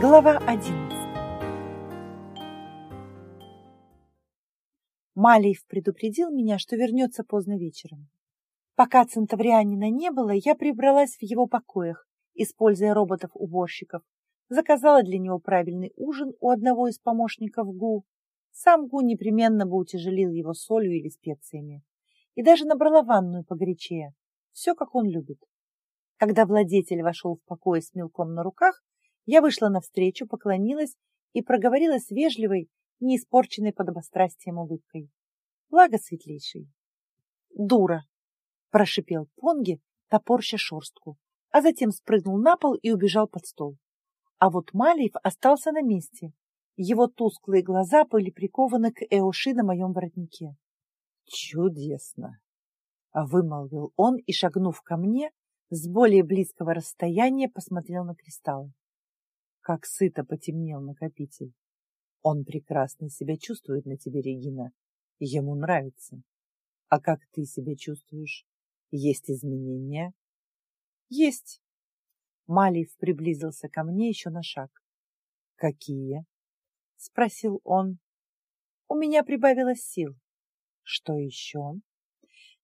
Глава 11 Малиев предупредил меня, что вернется поздно вечером. Пока Центаврианина не было, я прибралась в его покоях, используя роботов-уборщиков, заказала для него правильный ужин у одного из помощников ГУ. Сам ГУ непременно бы утяжелил его солью или специями. И даже набрала ванную погорячее. Все, как он любит. Когда владетель вошел в покой с мелком на руках, я вышла навстречу, поклонилась и проговорила с вежливой, не испорченной подобострастием улыбкой. Благо светлейший. Дура! Прошипел Понги, топорща шорстку, а затем спрыгнул на пол и убежал под стол. А вот Малиев остался на месте. Его тусклые глаза были прикованы к Эоши на моем воротнике. «Чудесно!» — вымолвил он и, шагнув ко мне, с более близкого расстояния посмотрел на кристаллы. Как сыто потемнел накопитель. Он прекрасно себя чувствует на тебе, Регина. Ему нравится. А как ты себя чувствуешь? Есть изменения? Есть. Малиев приблизился ко мне еще на шаг. Какие? Спросил он. У меня прибавилось сил. Что еще?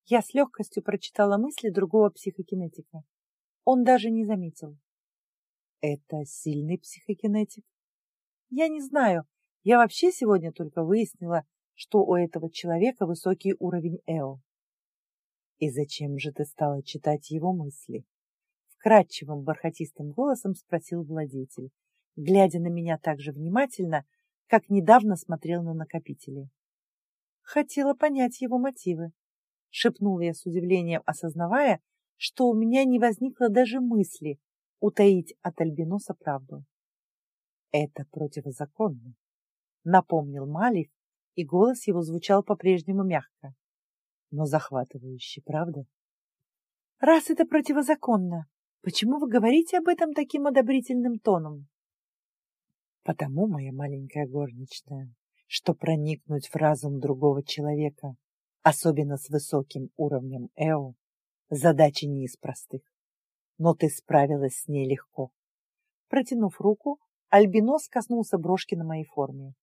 Я с легкостью прочитала мысли другого психокинетика. Он даже не заметил. Это сильный психокинетик? Я не знаю. Я вообще сегодня только выяснила, что у этого человека высокий уровень ЭО. И зачем же ты стала читать его мысли? Вкрадчивым бархатистым голосом спросил владетель, глядя на меня так же внимательно, как недавно смотрел на накопители. Хотела понять его мотивы шепнула я с удивлением, осознавая, что у меня не возникло даже мысли утаить от Альбиноса правду. Это противозаконно, напомнил Малив, и голос его звучал по-прежнему мягко, но захватывающе, правда? Раз это противозаконно, почему вы говорите об этом таким одобрительным тоном? Потому, моя маленькая горничная, что проникнуть в разум другого человека особенно с высоким уровнем Эо, задача не из простых. Но ты справилась с ней легко. Протянув руку, Альбинос коснулся брошки на моей форме.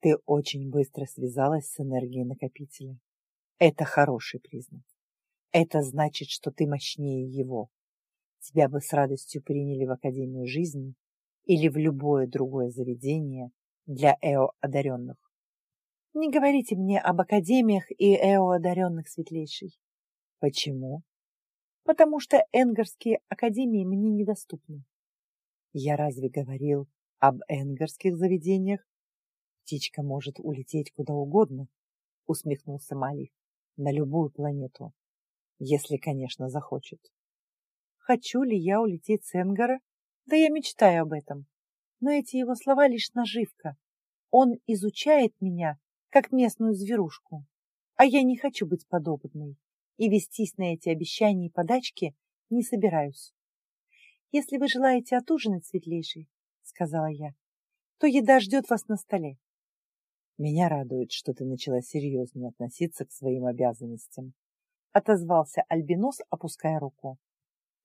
Ты очень быстро связалась с энергией накопителя. Это хороший признак. Это значит, что ты мощнее его. Тебя бы с радостью приняли в Академию жизни или в любое другое заведение для эо-одаренных. Не говорите мне об академиях и эо-одаренных светлейший. Почему? Потому что энгарские академии мне недоступны. Я разве говорил об энгарских заведениях? Птичка может улететь куда угодно, усмехнулся Малих, на любую планету, если, конечно, захочет. Хочу ли я улететь с Энгара? Да я мечтаю об этом. Но эти его слова лишь наживка. Он изучает меня как местную зверушку. А я не хочу быть подобной и вестись на эти обещания и подачки не собираюсь. Если вы желаете отужинать, светлейший, сказала я, то еда ждет вас на столе. Меня радует, что ты начала серьезнее относиться к своим обязанностям, отозвался Альбинос, опуская руку.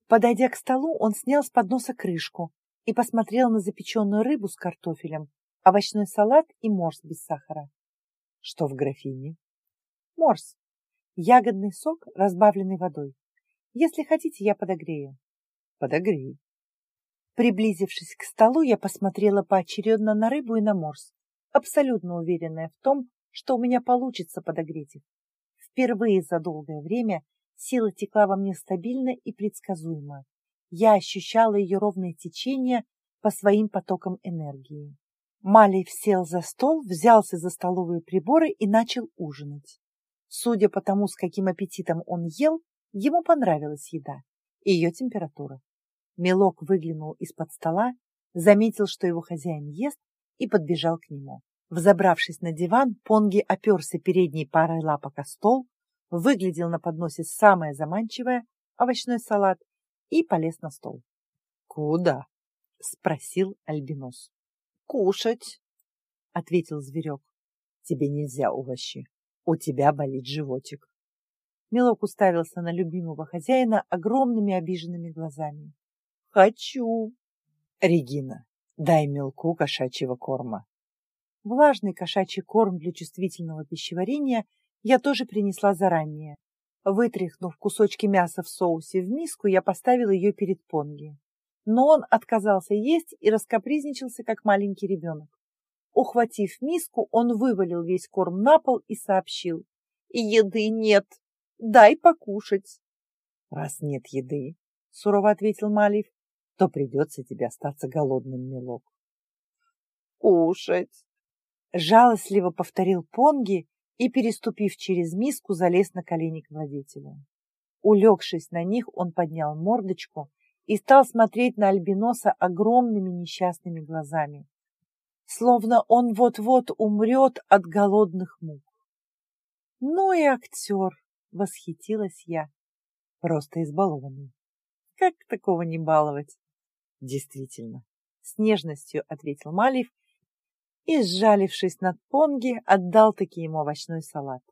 Подойдя к столу, он снял с подноса крышку и посмотрел на запеченную рыбу с картофелем, овощной салат и морс без сахара. Что в графине? Морс. Ягодный сок, разбавленный водой. Если хотите, я подогрею. Подогрей. Приблизившись к столу, я посмотрела поочередно на рыбу и на морс, абсолютно уверенная в том, что у меня получится подогреть их. Впервые за долгое время сила текла во мне стабильно и предсказуемо. Я ощущала ее ровное течение по своим потокам энергии. Малиев сел за стол, взялся за столовые приборы и начал ужинать. Судя по тому, с каким аппетитом он ел, ему понравилась еда и ее температура. Мелок выглянул из-под стола, заметил, что его хозяин ест, и подбежал к нему. Взобравшись на диван, Понги оперся передней парой лапок о стол, выглядел на подносе самое заманчивое – овощной салат – и полез на стол. «Куда?» – спросил Альбинос кушать, — ответил зверек. — Тебе нельзя овощи. У тебя болит животик. Мелок уставился на любимого хозяина огромными обиженными глазами. — Хочу. — Регина, Дай мелку кошачьего корма. Влажный кошачий корм для чувствительного пищеварения я тоже принесла заранее. Вытряхнув кусочки мяса в соусе в миску, я поставила ее перед Понги. Но он отказался есть и раскопризничался, как маленький ребенок. Ухватив миску, он вывалил весь корм на пол и сообщил. «Еды нет. Дай покушать». «Раз нет еды, — сурово ответил Малиев, — то придется тебе остаться голодным, милок». «Кушать!» — жалостливо повторил Понги и, переступив через миску, залез на колени к владетелю. Улегшись на них, он поднял мордочку и стал смотреть на Альбиноса огромными несчастными глазами, словно он вот-вот умрет от голодных мук. Ну и актер, восхитилась я, просто избалованный. Как такого не баловать? Действительно, с нежностью ответил Малиев и, сжалившись над Понги, отдал таки ему овощной салат.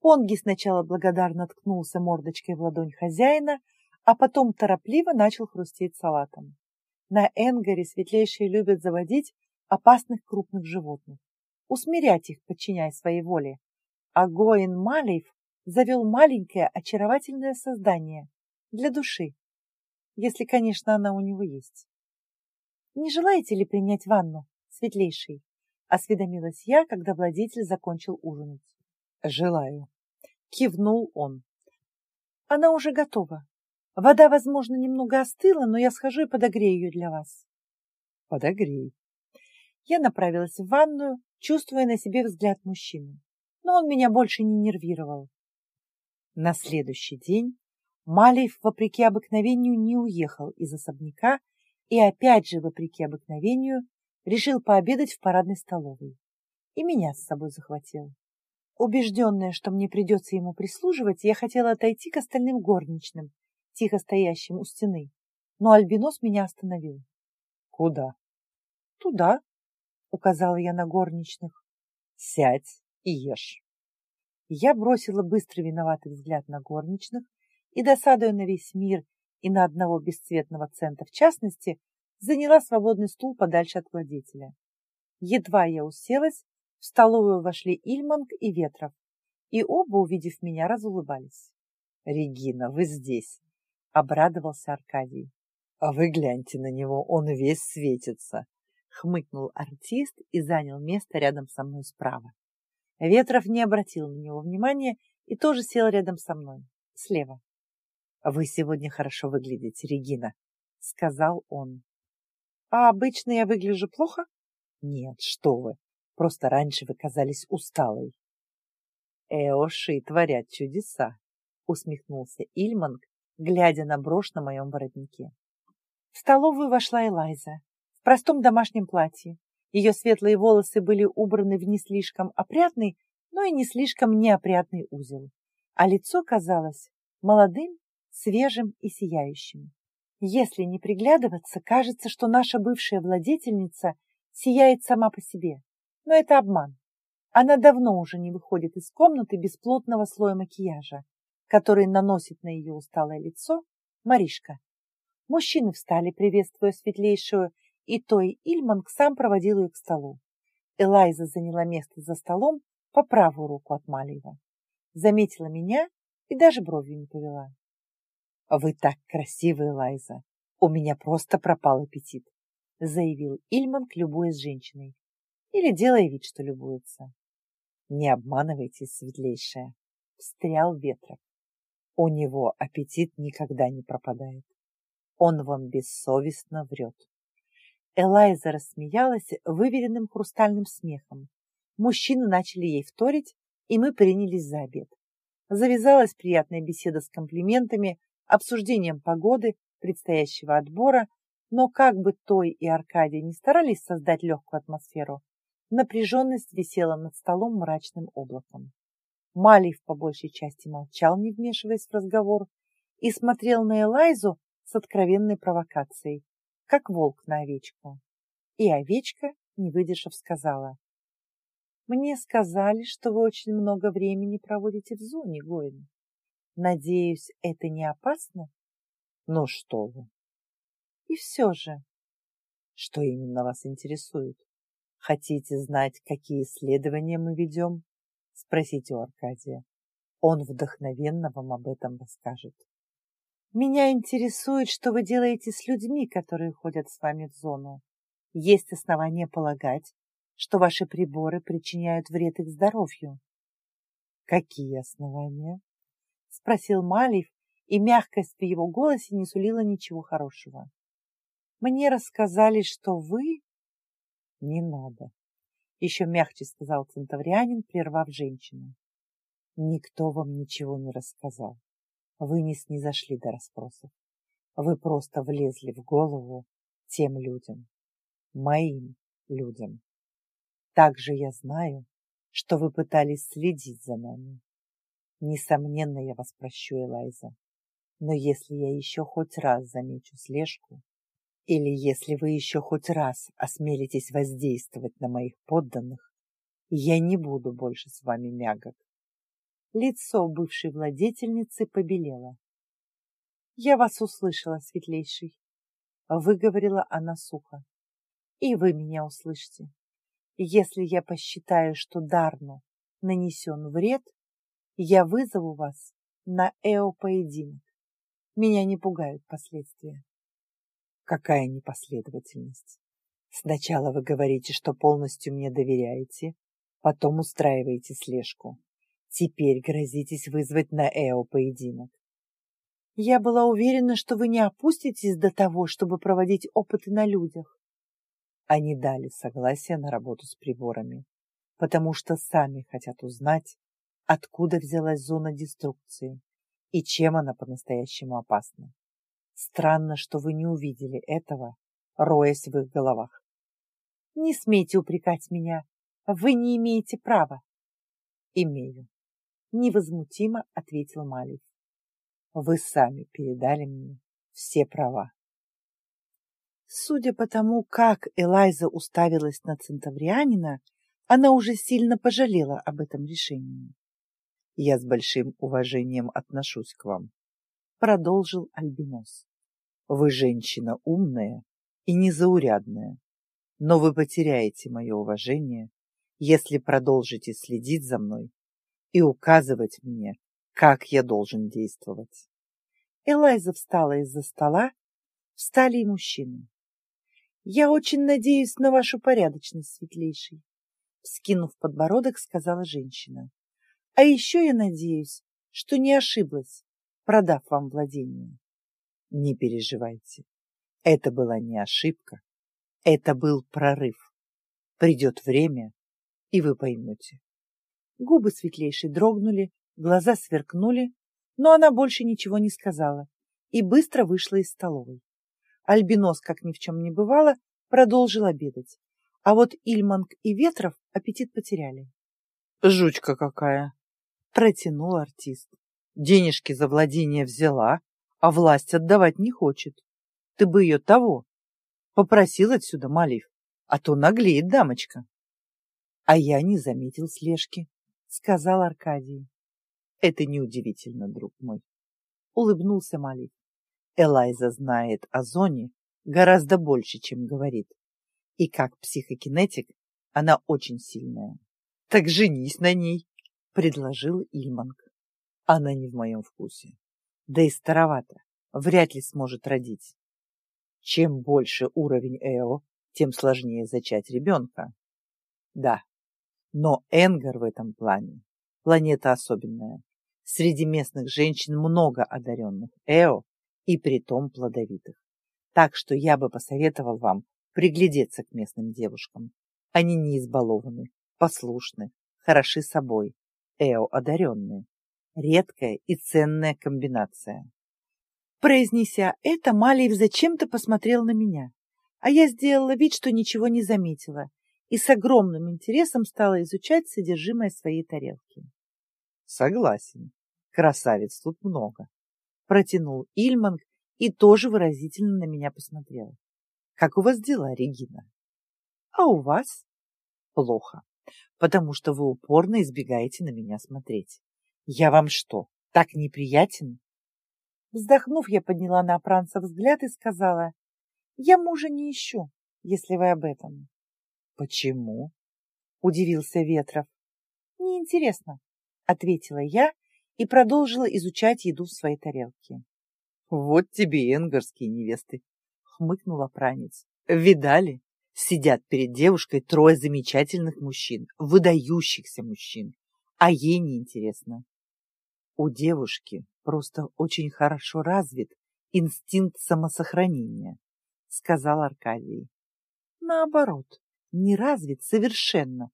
Понги сначала благодарно ткнулся мордочкой в ладонь хозяина, а потом торопливо начал хрустеть салатом. На Энгаре светлейшие любят заводить опасных крупных животных, усмирять их, подчиняя своей воле. А Гоин Малиев завел маленькое очаровательное создание для души, если, конечно, она у него есть. «Не желаете ли принять ванну, светлейший?» — осведомилась я, когда владетель закончил ужинать. «Желаю», — кивнул он. «Она уже готова. Вода, возможно, немного остыла, но я схожу и подогрею ее для вас». «Подогрей», я направилась в ванную, чувствуя на себе взгляд мужчины. Но он меня больше не нервировал. На следующий день Малиев, вопреки обыкновению, не уехал из особняка и опять же, вопреки обыкновению, решил пообедать в парадной столовой. И меня с собой захватил. Убежденная, что мне придется ему прислуживать, я хотела отойти к остальным горничным, тихо стоящим у стены. Но Альбинос меня остановил. «Куда?» «Туда», указала я на горничных. Сядь и ешь. Я бросила быстрый виноватый взгляд на горничных и, досадуя на весь мир и на одного бесцветного цента в частности, заняла свободный стул подальше от владетеля. Едва я уселась, в столовую вошли Ильманг и Ветров, и оба, увидев меня, разулыбались. — Регина, вы здесь! — обрадовался Аркадий. — А вы гляньте на него, он весь светится хмыкнул артист и занял место рядом со мной справа. Ветров не обратил на него внимания и тоже сел рядом со мной, слева. «Вы сегодня хорошо выглядите, Регина», — сказал он. «А обычно я выгляжу плохо?» «Нет, что вы, просто раньше вы казались усталой». «Эоши творят чудеса», — усмехнулся Ильманг, глядя на брошь на моем воротнике. В столовую вошла Элайза, простом домашнем платье. Ее светлые волосы были убраны в не слишком опрятный, но и не слишком неопрятный узел, а лицо казалось молодым, свежим и сияющим. Если не приглядываться, кажется, что наша бывшая владетельница сияет сама по себе. Но это обман. Она давно уже не выходит из комнаты без плотного слоя макияжа, который наносит на ее усталое лицо Маришка. Мужчины встали, приветствуя светлейшую, и той Ильманг сам проводил ее к столу. Элайза заняла место за столом по правую руку от Малиева. Заметила меня и даже бровью не повела. — Вы так красивы, Элайза! У меня просто пропал аппетит! — заявил Ильманг, любуясь женщиной. Или делая вид, что любуется. — Не обманывайтесь, светлейшая! — встрял Ветров. У него аппетит никогда не пропадает. Он вам бессовестно врет. Элайза рассмеялась выверенным хрустальным смехом. Мужчины начали ей вторить, и мы принялись за обед. Завязалась приятная беседа с комплиментами, обсуждением погоды, предстоящего отбора, но как бы Той и Аркадий не старались создать легкую атмосферу, напряженность висела над столом мрачным облаком. Малиев по большей части молчал, не вмешиваясь в разговор, и смотрел на Элайзу с откровенной провокацией, как волк на овечку. И овечка, не выдержав, сказала. Мне сказали, что вы очень много времени проводите в зоне, Гоин. Надеюсь, это не опасно? Ну что вы. И все же. Что именно вас интересует? Хотите знать, какие исследования мы ведем? Спросите у Аркадия. Он вдохновенно вам об этом расскажет. Меня интересует, что вы делаете с людьми, которые ходят с вами в зону. Есть основания полагать, что ваши приборы причиняют вред их здоровью. Какие основания? Спросил Малиев, и мягкость в его голосе не сулила ничего хорошего. Мне рассказали, что вы... Не надо. Еще мягче сказал центаврианин, прервав женщину. Никто вам ничего не рассказал. Вы не снизошли до расспросов. Вы просто влезли в голову тем людям, моим людям. Также я знаю, что вы пытались следить за нами. Несомненно, я вас прощу, Элайза. Но если я еще хоть раз замечу слежку, или если вы еще хоть раз осмелитесь воздействовать на моих подданных, я не буду больше с вами мягок. Лицо бывшей владетельницы побелело. «Я вас услышала, светлейший», — выговорила она сухо. «И вы меня услышите. Если я посчитаю, что Дарну нанесен вред, я вызову вас на эо-поединок. Меня не пугают последствия. Какая непоследовательность. Сначала вы говорите, что полностью мне доверяете, потом устраиваете слежку. Теперь грозитесь вызвать на Эо поединок. Я была уверена, что вы не опуститесь до того, чтобы проводить опыты на людях. Они дали согласие на работу с приборами, потому что сами хотят узнать, откуда взялась зона деструкции и чем она по-настоящему опасна. Странно, что вы не увидели этого, роясь в их головах. Не смейте упрекать меня. Вы не имеете права. Имею. Невозмутимо ответил Малев. Вы сами передали мне все права. Судя по тому, как Элайза уставилась на центаврианина, она уже сильно пожалела об этом решении. «Я с большим уважением отношусь к вам», — продолжил Альбинос. «Вы женщина умная и незаурядная, но вы потеряете мое уважение, если продолжите следить за мной и указывать мне, как я должен действовать». Элайза встала из-за стола, встали и мужчины. Я очень надеюсь на вашу порядочность, светлейший, скинув подбородок, сказала женщина. А еще я надеюсь, что не ошиблась, продав вам владение. Не переживайте. Это была не ошибка. Это был прорыв. Придет время, и вы поймете. Губы светлейшей дрогнули, глаза сверкнули, но она больше ничего не сказала и быстро вышла из столовой. Альбинос, как ни в чем не бывало, продолжил обедать. А вот Ильманг и Ветров аппетит потеряли. «Жучка какая!» — протянул артист. «Денежки за владение взяла, а власть отдавать не хочет. Ты бы ее того. Попросил отсюда, Малив, а то наглеет дамочка». «А я не заметил слежки», — сказал Аркадий. «Это неудивительно, друг мой», — улыбнулся Малив. Элайза знает о зоне гораздо больше, чем говорит. И как психокинетик она очень сильная. Так женись на ней, предложил Ильманг. Она не в моем вкусе. Да и старовато, вряд ли сможет родить. Чем больше уровень Эо, тем сложнее зачать ребенка. Да, но Энгар в этом плане планета особенная. Среди местных женщин много одаренных Эо и притом плодовитых. Так что я бы посоветовал вам приглядеться к местным девушкам. Они не избалованы, послушны, хороши собой, эо одаренные. Редкая и ценная комбинация. Произнеся это, Малиев зачем-то посмотрел на меня, а я сделала вид, что ничего не заметила, и с огромным интересом стала изучать содержимое своей тарелки. Согласен, красавиц тут много протянул Ильманг и тоже выразительно на меня посмотрел. Как у вас дела, Регина? А у вас? Плохо, потому что вы упорно избегаете на меня смотреть. Я вам что, так неприятен? Вздохнув, я подняла на Пранца взгляд и сказала, я мужа не ищу, если вы об этом. Почему? Удивился Ветров. Неинтересно, ответила я и продолжила изучать еду в своей тарелке. Вот тебе и энгарские невесты, хмыкнула пранец. Видали? Сидят перед девушкой трое замечательных мужчин, выдающихся мужчин, а ей неинтересно. У девушки просто очень хорошо развит инстинкт самосохранения, сказал Аркадий. Наоборот, не развит совершенно,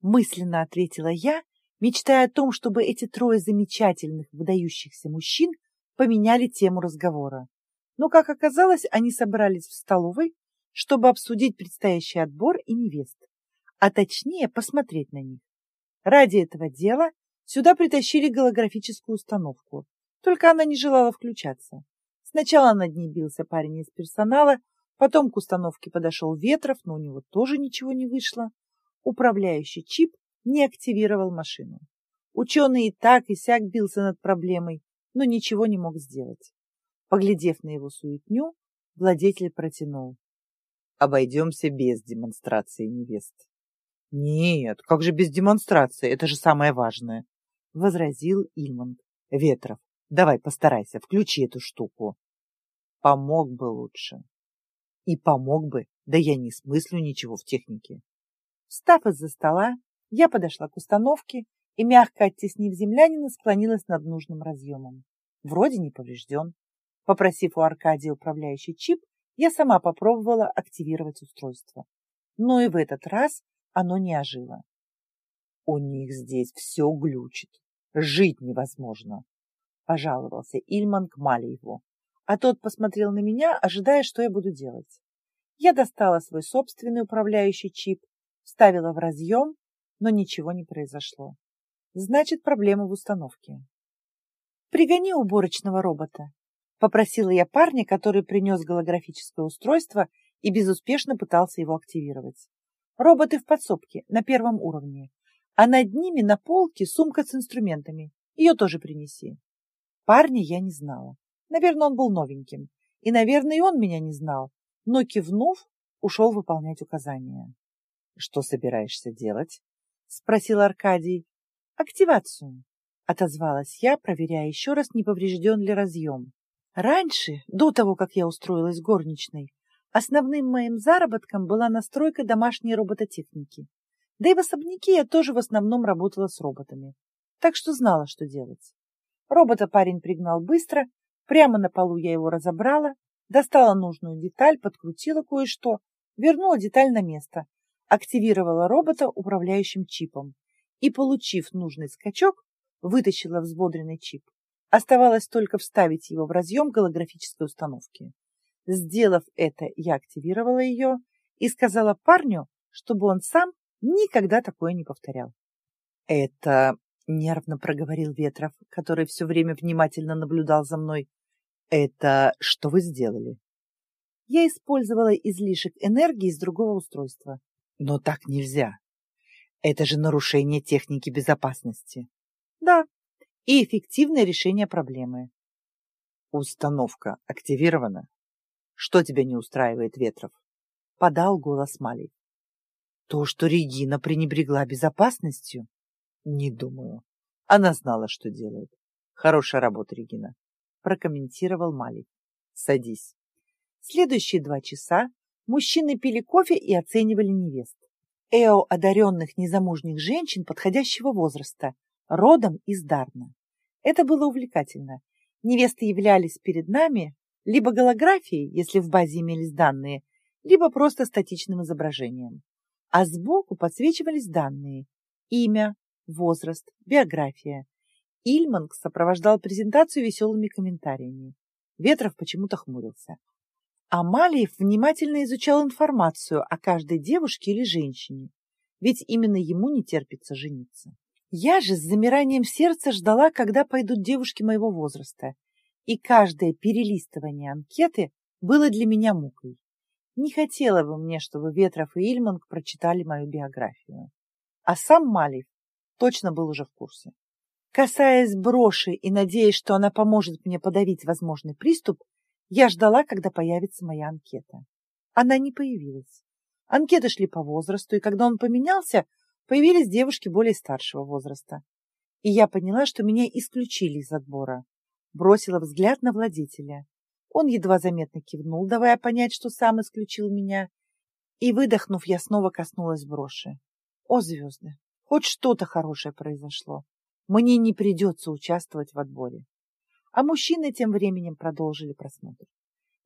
мысленно ответила я, мечтая о том, чтобы эти трое замечательных, выдающихся мужчин поменяли тему разговора. Но, как оказалось, они собрались в столовой, чтобы обсудить предстоящий отбор и невест, а точнее посмотреть на них. Ради этого дела сюда притащили голографическую установку, только она не желала включаться. Сначала над ней бился парень из персонала, потом к установке подошел Ветров, но у него тоже ничего не вышло. Управляющий чип не активировал машину. Ученый и так и сяк бился над проблемой, но ничего не мог сделать. Поглядев на его суетню, владетель протянул. Обойдемся без демонстрации невест. Нет, как же без демонстрации? Это же самое важное, возразил Ильман. Ветров, давай постарайся, включи эту штуку. Помог бы лучше. И помог бы, да я не смыслю ничего в технике. Встав из-за стола, я подошла к установке и, мягко оттеснив землянина, склонилась над нужным разъемом. Вроде не поврежден. Попросив у Аркадия управляющий чип, я сама попробовала активировать устройство. Но и в этот раз оно не ожило. У них здесь все глючит. Жить невозможно, пожаловался Ильман к Малиеву. А тот посмотрел на меня, ожидая, что я буду делать. Я достала свой собственный управляющий чип, вставила в разъем, но ничего не произошло. Значит, проблема в установке. Пригони уборочного робота, Попросила я парня, который принес голографическое устройство и безуспешно пытался его активировать. Роботы в подсобке, на первом уровне. А над ними на полке сумка с инструментами. Ее тоже принеси. Парня я не знала. Наверное, он был новеньким. И, наверное, и он меня не знал. Но, кивнув, ушел выполнять указания. — Что собираешься делать? — спросил Аркадий. — Активацию, — отозвалась я, проверяя еще раз, не поврежден ли разъем. Раньше, до того, как я устроилась горничной, основным моим заработком была настройка домашней робототехники. Да и в особняке я тоже в основном работала с роботами, так что знала, что делать. Робота парень пригнал быстро, прямо на полу я его разобрала, достала нужную деталь, подкрутила кое-что, вернула деталь на место, активировала робота управляющим чипом и, получив нужный скачок, вытащила взбодренный чип. Оставалось только вставить его в разъем голографической установки. Сделав это, я активировала ее и сказала парню, чтобы он сам никогда такое не повторял. «Это...» — нервно проговорил Ветров, который все время внимательно наблюдал за мной. «Это что вы сделали?» Я использовала излишек энергии из другого устройства. «Но так нельзя. Это же нарушение техники безопасности». «Да, и эффективное решение проблемы. Установка активирована. Что тебя не устраивает, Ветров? Подал голос Малей. То, что Регина пренебрегла безопасностью? Не думаю. Она знала, что делает. Хорошая работа, Регина. Прокомментировал Малей. Садись. Следующие два часа мужчины пили кофе и оценивали невест. Эо одаренных незамужних женщин подходящего возраста, родом из Дарна. Это было увлекательно. Невесты являлись перед нами либо голографией, если в базе имелись данные, либо просто статичным изображением. А сбоку подсвечивались данные – имя, возраст, биография. Ильманг сопровождал презентацию веселыми комментариями. Ветров почему-то хмурился. Амалиев внимательно изучал информацию о каждой девушке или женщине, ведь именно ему не терпится жениться. Я же с замиранием сердца ждала, когда пойдут девушки моего возраста, и каждое перелистывание анкеты было для меня мукой. Не хотела бы мне, чтобы Ветров и Ильманг прочитали мою биографию. А сам Малев точно был уже в курсе. Касаясь броши и надеясь, что она поможет мне подавить возможный приступ, я ждала, когда появится моя анкета. Она не появилась. Анкеты шли по возрасту, и когда он поменялся, появились девушки более старшего возраста. И я поняла, что меня исключили из отбора. Бросила взгляд на владетеля. Он едва заметно кивнул, давая понять, что сам исключил меня. И, выдохнув, я снова коснулась броши. О, звезды! Хоть что-то хорошее произошло. Мне не придется участвовать в отборе. А мужчины тем временем продолжили просмотр.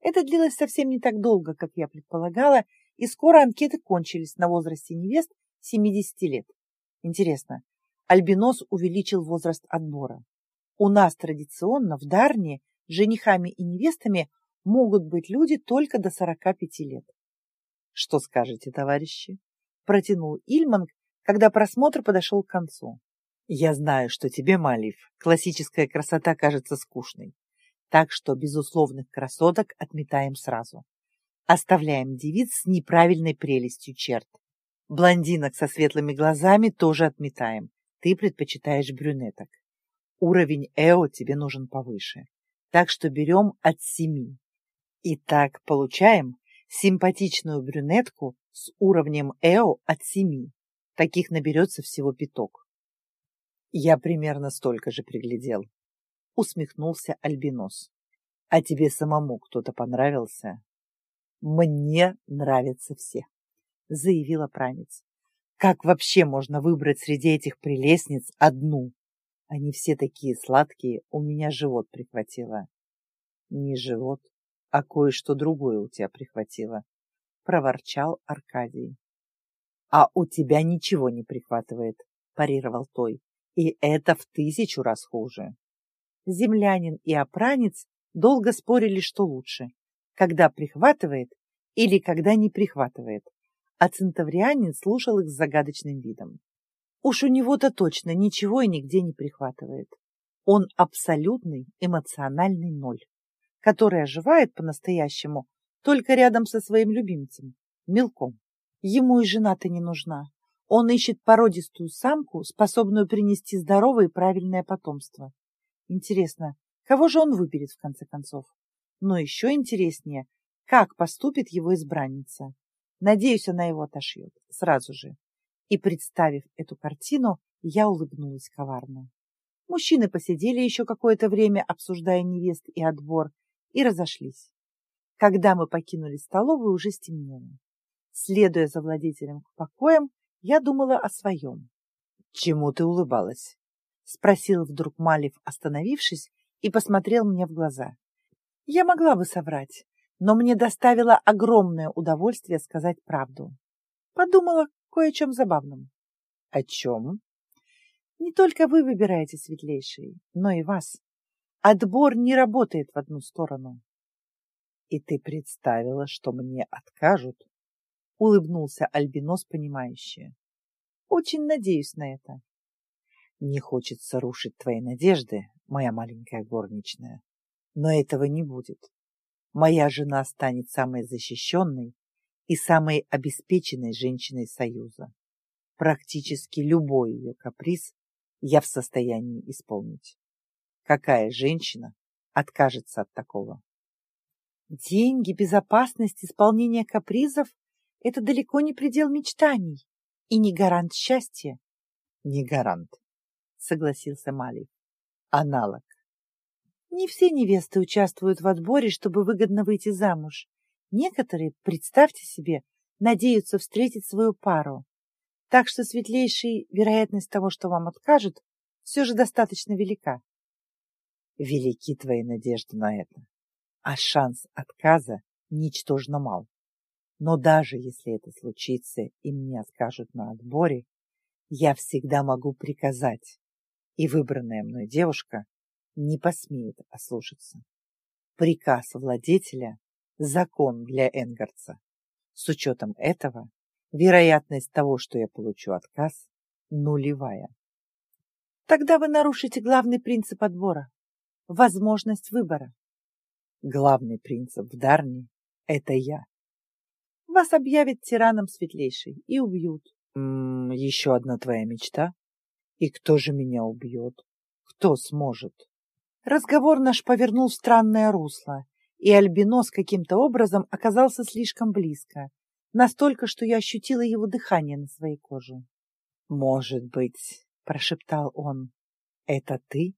Это длилось совсем не так долго, как я предполагала, и скоро анкеты кончились на возрасте невест 70 лет. Интересно, альбинос увеличил возраст отбора. У нас традиционно в Дарне женихами и невестами могут быть люди только до 45 лет. Что скажете, товарищи? Протянул Ильманг, когда просмотр подошел к концу. Я знаю, что тебе, Малив, классическая красота кажется скучной. Так что безусловных красоток отметаем сразу. Оставляем девиц с неправильной прелестью черт. Блондинок со светлыми глазами тоже отметаем. Ты предпочитаешь брюнеток. Уровень Эо тебе нужен повыше. Так что берем от семи. Итак, получаем симпатичную брюнетку с уровнем Эо от семи. Таких наберется всего пяток. Я примерно столько же приглядел. Усмехнулся Альбинос. А тебе самому кто-то понравился? Мне нравятся все, заявила пранец. Как вообще можно выбрать среди этих прелестниц одну? Они все такие сладкие, у меня живот прихватило. Не живот, а кое-что другое у тебя прихватило, проворчал Аркадий. А у тебя ничего не прихватывает, парировал той. И это в тысячу раз хуже. Землянин и опранец долго спорили, что лучше, когда прихватывает или когда не прихватывает, а центаврианин слушал их с загадочным видом. Уж у него-то точно ничего и нигде не прихватывает. Он абсолютный эмоциональный ноль, который оживает по-настоящему только рядом со своим любимцем, мелком. Ему и жена-то не нужна, он ищет породистую самку, способную принести здоровое и правильное потомство. Интересно, кого же он выберет в конце концов? Но еще интереснее, как поступит его избранница. Надеюсь, она его отошьет сразу же. И, представив эту картину, я улыбнулась коварно. Мужчины посидели еще какое-то время, обсуждая невест и отбор, и разошлись. Когда мы покинули столовую, уже стемнело. Следуя за владетелем к покоям, я думала о своем. «Чему ты улыбалась?» — спросил вдруг Малев, остановившись, и посмотрел мне в глаза. Я могла бы соврать, но мне доставило огромное удовольствие сказать правду. Подумала кое о чем забавном. О чем? Не только вы выбираете светлейший, но и вас. Отбор не работает в одну сторону. И ты представила, что мне откажут? — улыбнулся Альбинос понимающе. «Очень надеюсь на это». «Не хочется рушить твои надежды, моя маленькая горничная, но этого не будет. Моя жена станет самой защищенной и самой обеспеченной женщиной Союза. Практически любой ее каприз я в состоянии исполнить. Какая женщина откажется от такого? Деньги, безопасность, исполнение капризов это далеко не предел мечтаний и не гарант счастья. Не гарант, согласился Малий. Аналог. Не все невесты участвуют в отборе, чтобы выгодно выйти замуж. Некоторые, представьте себе, надеются встретить свою пару. Так что светлейшая вероятность того, что вам откажут, все же достаточно велика. Велики твои надежды на это, а шанс отказа ничтожно мал. Но даже если это случится и меня скажут на отборе, я всегда могу приказать, и выбранная мной девушка не посмеет ослушаться. Приказ владетеля – закон для Энгардса. С учетом этого, вероятность того, что я получу отказ, нулевая. Тогда вы нарушите главный принцип отбора – возможность выбора. Главный принцип в Дарне – это я. Вас объявят тираном светлейший и убьют. М -м, еще одна твоя мечта? И кто же меня убьет? Кто сможет? Разговор наш повернул в странное русло, и Альбинос каким-то образом оказался слишком близко. настолько, что я ощутила его дыхание на своей коже. «Может быть», — прошептал он, — «это ты?»